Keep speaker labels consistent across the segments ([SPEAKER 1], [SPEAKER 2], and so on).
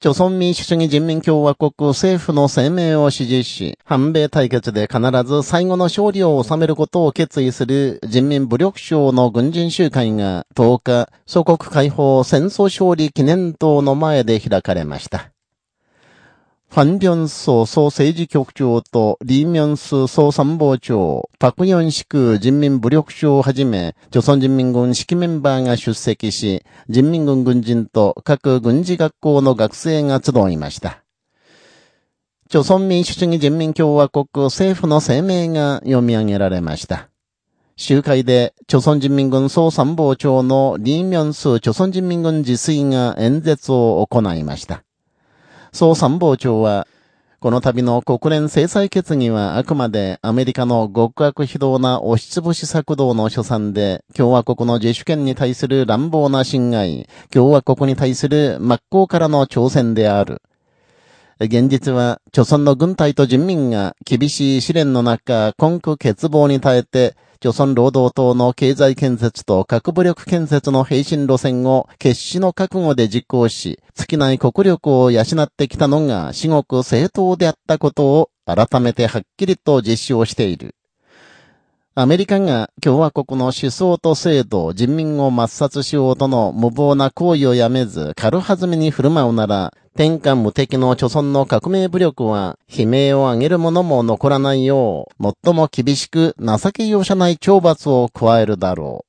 [SPEAKER 1] 朝鮮民主主義人民共和国政府の声明を支持し、反米対決で必ず最後の勝利を収めることを決意する人民武力省の軍人集会が10日、祖国解放戦争勝利記念塔の前で開かれました。ファン・ビョンソ総政治局長とリー・ミョンス総参謀長、パク・ヨンシク人民武力省をはじめ、朝鮮人民軍指揮メンバーが出席し、人民軍軍人と各軍事学校の学生が集いました。朝鮮民主主義人民共和国政府の声明が読み上げられました。集会で、朝鮮人民軍総参謀長のリー・ミョンス朝鮮人民軍自炊が演説を行いました。総参謀長は、この度の国連制裁決議はあくまでアメリカの極悪非道な押しつぶし策動の所賛で、共和国の自主権に対する乱暴な侵害、共和国に対する真っ向からの挑戦である。現実は、朝鮮の軍隊と人民が厳しい試練の中、根拠欠乏に耐えて、朝鮮労働党の経済建設と核武力建設の平身路線を決死の覚悟で実行し、尽きない国力を養ってきたのが至極正当であったことを改めてはっきりと実証している。アメリカが共和国の思想と制度、人民を抹殺しようとの無謀な行為をやめず、軽はずみに振る舞うなら、天下無敵の著存の革命武力は、悲鳴を上げる者も残らないよう、最も厳しく情け容赦ない懲罰を加えるだろう。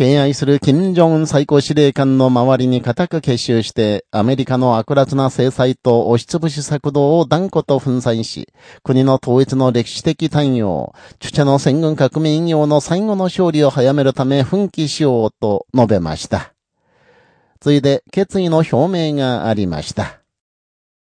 [SPEAKER 1] 敬愛する金正恩最高司令官の周りに固く結集して、アメリカの悪辣な制裁と押しつぶし策動を断固と粉砕し、国の統一の歴史的単用、チュチェの戦軍革命業の最後の勝利を早めるため奮起しようと述べました。ついで決意の表明がありました。